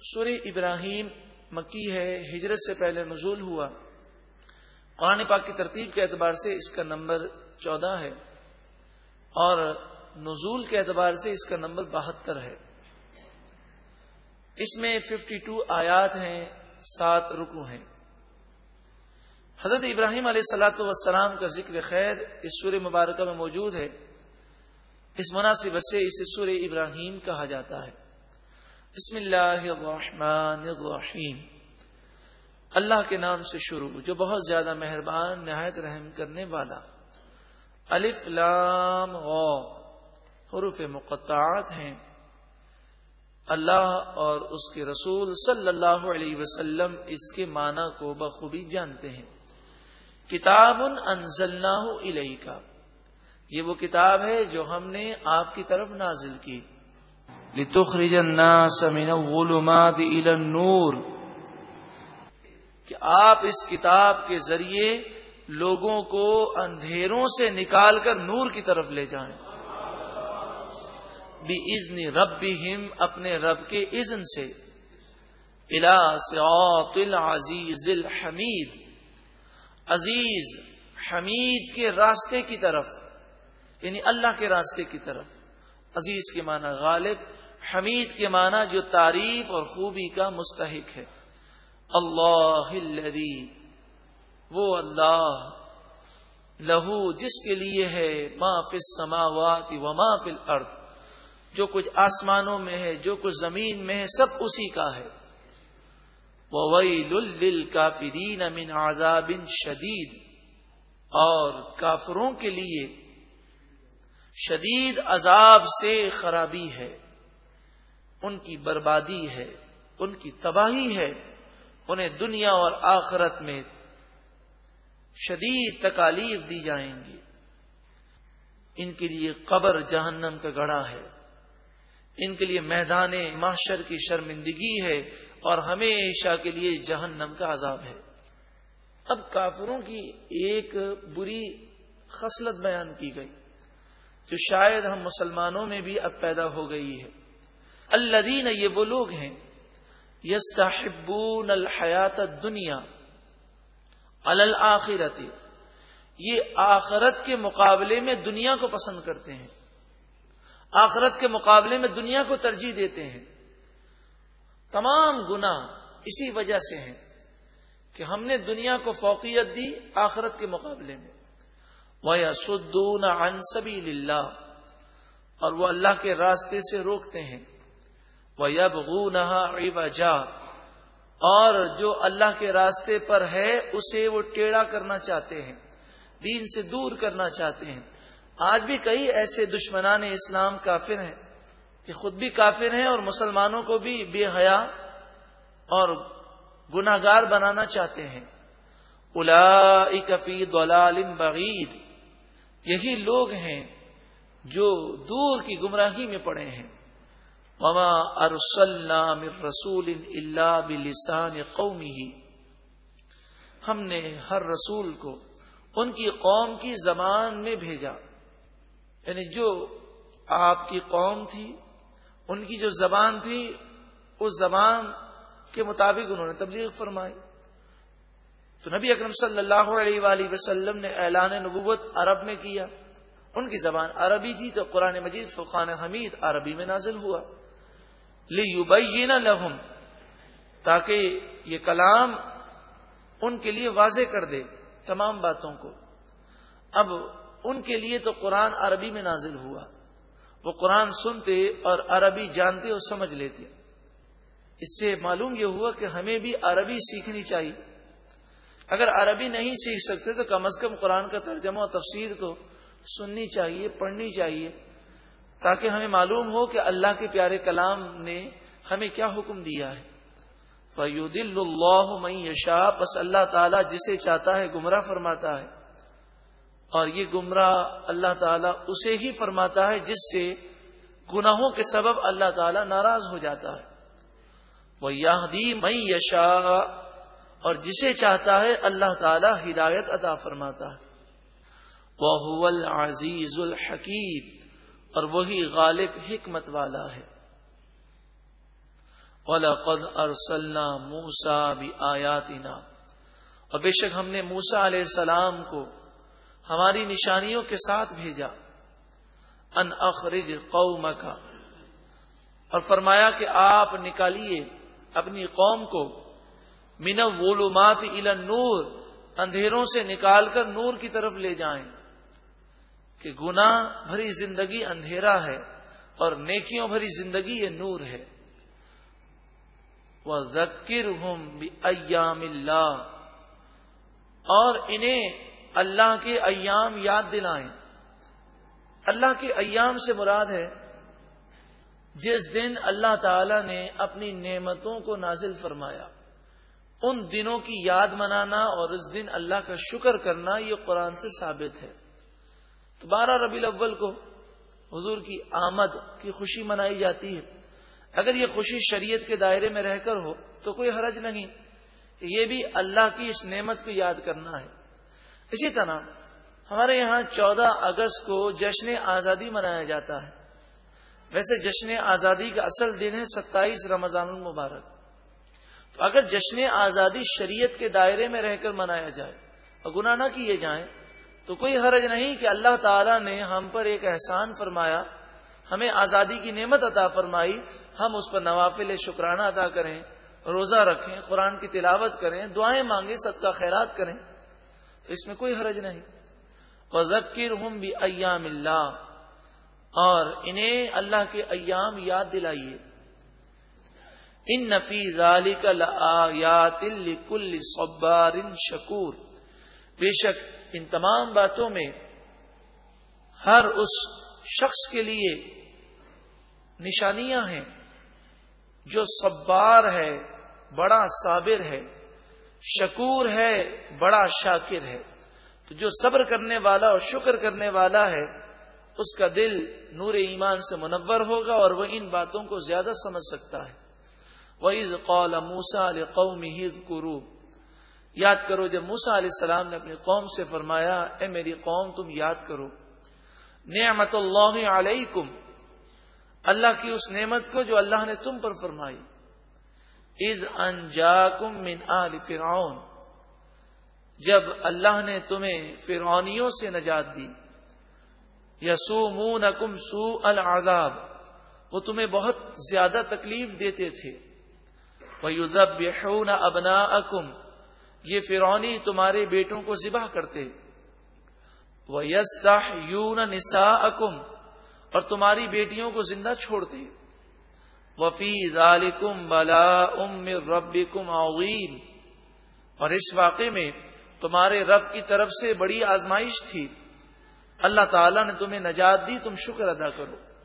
سورہ ابراہیم مکی ہے، ہجرت سے پہلے نزول ہوا۔ قرآن پاک کی ترتیب کے اعتبار سے اس کا نمبر چودہ ہے اور نزول کے اعتبار سے اس کا نمبر بہتر ہے۔ اس میں ففٹی ٹو آیات ہیں، سات رکو ہیں۔ حضرت ابراہیم علیہ السلاۃ والسلام کا ذکر خیر اس سور مبارکہ میں موجود ہے۔ اس مناسب سے اسے سور ابراہیم کہا جاتا ہے۔ بسم اللہ الرحمن الرحیم۔ اللہ کے نام سے شروع، جو بہت زیادہ مہربان، نہایت رحم کرنے والا۔ الف لام غ حروف مقطعات ہیں۔ اللہ اور اس کے رسول صلی اللہ علیہ وسلم اس کے معنی کو بخوبی جانتے ہیں۔ کتاب انزلناہ الیکا۔ کا یہ وہ کتاب ہے جو ہم نے آپ کی طرف نازل کی۔ لتخرج الناس من الظلمات الى النور، کہ آپ اس کتاب کے ذریعے لوگوں کو اندھیروں سے نکال کر نور کی طرف لے جائیں۔ بھی رب اپنے رب کے اذن سے۔ الا صراط العزیز الحمید عزیز، حمید کے راستے کی طرف یعنی اللہ کے راستے کی طرف۔ عزیز کے معنی غالب حمید کے معنی جو تعریف اور خوبی کا مستحق ہے۔ اللہ وہ اللہ، لہو جس کے لیے ہے، ما فی السماوات و ما فی الارض۔ جو کچھ آسمانوں میں ہے، جو کچھ زمین میں ہے، سب اسی کا ہے۔ وہ وئی لل کافرین امین شدید۔ اور کافروں کے لیے شدید عذاب سے خرابی ہے۔ ان کی بربادی ہے، ان کی تباہی ہے، انہیں دنیا اور آخرت میں شدید تکالیف دی جائیں گی۔ ان کے لیے قبر جہنم کا گڑھا ہے۔ ان کے لیے میدان معاشر کی شرمندگی ہے اور ہمیشہ کے لیے جہنم کا عذاب ہے۔ اب کافروں کی ایک بری خصلت بیان کی گئی، جو شاید ہم مسلمانوں میں بھی اب پیدا ہو گئی ہے۔ الدین یہ وہ لوگ ہیں، یستحبون الحیات دنیا الآخرت یہ آخرت کے مقابلے میں دنیا کو پسند کرتے ہیں، آخرت کے مقابلے میں دنیا کو ترجیح دیتے ہیں۔ تمام گنا اسی وجہ سے ہیں کہ ہم نے دنیا کو فوقیت دی آخرت کے مقابلے میں۔ وہ سدون انصبی اور وہ اللہ کے راستے سے روکتے ہیں۔ وہ جا اور جو اللہ کے راستے پر ہے، اسے وہ ٹیڑھا کرنا چاہتے ہیں، دین سے دور کرنا چاہتے ہیں۔ آج بھی کئی ایسے دشمنان اسلام کافر ہیں کہ خود بھی کافر ہیں اور مسلمانوں کو بھی بے حیا اور گناگار بنانا چاہتے ہیں۔ الا کفی دلال بغید یہی لوگ ہیں جو دور کی گمراہی میں پڑے ہیں۔ مما ارسلام رسول اللہ بلسان قومی ہم نے ہر رسول کو ان کی قوم کی زبان میں بھیجا۔ یعنی جو آپ کی قوم تھی، ان کی جو زبان تھی، اس زبان کے مطابق انہوں نے تبلیغ فرمائی۔ تو نبی اکرم صلی اللہ علیہ وآلہ وسلم نے اعلان نبوت عرب میں کیا۔ ان کی زبان عربی تھی تو قرآن مجید فقان حمید عربی میں نازل ہوا۔ لی لہم تاکہ یہ کلام ان کے لیے واضح کر دے تمام باتوں کو۔ اب ان کے لیے تو قرآن عربی میں نازل ہوا۔ وہ قرآن سنتے اور عربی جانتے اور سمجھ لیتے۔ اس سے معلوم یہ ہوا کہ ہمیں بھی عربی سیکھنی چاہیے۔ اگر عربی نہیں سیکھ سکتے تو کم از کم قرآن کا ترجمہ اور تفسیر تو سننی چاہیے، پڑھنی چاہیے۔ تاکہ ہمیں معلوم ہو کہ اللہ کے پیارے کلام نے ہمیں کیا حکم دیا ہے۔ فیود اللہ یشا بس اللہ تعالیٰ جسے چاہتا ہے گمراہ فرماتا ہے۔ اور یہ گمراہ اللہ تعالیٰ اسے ہی فرماتا ہے جس سے گناہوں کے سبب اللہ تعالیٰ ناراض ہو جاتا ہے۔ وہ یادی مئی یشا اور جسے چاہتا ہے اللہ تعالیٰ ہدایت عطا فرماتا ہے۔ وہ عزیز الحکیم اور وہی غالب حکمت والا ہے۔ وَلَقَدْ أَرْسَلْنَا مُوسَى بِآيَاتِنَا۔ اور بے شک ہم نے موسا علیہ السلام کو ہماری نشانیوں کے ساتھ بھیجا۔ ان اخرج قوم کا اور فرمایا کہ آپ نکالیے اپنی قوم کو۔ من وولومات الى نور اندھیروں سے نکال کر نور کی طرف لے جائیں۔ کہ گنا بھری زندگی اندھیرا ہے اور نیکیوں بھری زندگی یہ نور ہے۔ وہ ذکر ہوں ایام اللہ اور انہیں اللہ کے ایام یاد دلائیں۔ اللہ کے ایام سے مراد ہے جس دن اللہ تعالی نے اپنی نعمتوں کو نازل فرمایا۔ ان دنوں کی یاد منانا اور اس دن اللہ کا شکر کرنا یہ قرآن سے ثابت ہے۔ تو بارہ ربی الاول کو حضور کی آمد کی خوشی منائی جاتی ہے۔ اگر یہ خوشی شریعت کے دائرے میں رہ کر ہو تو کوئی حرج نہیں یہ بھی اللہ کی اس نعمت کو یاد کرنا ہے۔ اسی طرح ہمارے یہاں چودہ اگست کو جشن آزادی منایا جاتا ہے۔ ویسے جشن آزادی کا اصل دن ہے ستائیس رمضان المبارک۔ تو اگر جشن آزادی شریعت کے دائرے میں رہ کر منایا جائے اور گناہ نہ کیے جائیں تو کوئی حرج نہیں کہ اللہ تعالیٰ نے ہم پر ایک احسان فرمایا، ہمیں آزادی کی نعمت عطا فرمائی، ہم اس پر نوافل شکرانہ ادا کریں، روزہ رکھیں، قرآن کی تلاوت کریں، دعائیں مانگیں، صدقہ خیرات کریں، تو اس میں کوئی حرج نہیں۔ اور ذکر ہوں بھی ایام اللہ اور انہیں اللہ کے ایام یاد دلائیے۔ ان نفیز علی کل صبار شکور بے شک ان تمام باتوں میں ہر اس شخص کے لیے نشانیاں ہیں جو صبار ہے، بڑا صابر ہے، شکور ہے، بڑا شاکر ہے۔ تو جو صبر کرنے والا اور شکر کرنے والا ہے، اس کا دل نور ایمان سے منور ہوگا اور وہ ان باتوں کو زیادہ سمجھ سکتا ہے۔ وہ عید قول موسا علیہ یاد کرو جب موسا علیہ السلام نے اپنی قوم سے فرمایا، اے میری قوم، تم یاد کرو، نعمت اللہ علیکم، اللہ کی اس نعمت کو جو اللہ نے تم پر فرمائی۔ از انجاکم من آل فرعون، جب اللہ نے تمہیں فرعونیوں سے نجات دی۔ یسو مون کم سو العذاب، وہ تمہیں بہت زیادہ تکلیف دیتے تھے۔ وہ یوزب ابنا اکم یہ فرونی تمہارے بیٹوں کو ذبح کرتے۔ وہ یس یون نسا اور تمہاری بیٹیوں کو زندہ چھوڑتے۔ وفی ذالکم بلا ام ربکم عظیم اور اس واقعے میں تمہارے رب کی طرف سے بڑی آزمائش تھی۔ اللہ تعالیٰ نے تمہیں نجات دی، تم شکر ادا کرو۔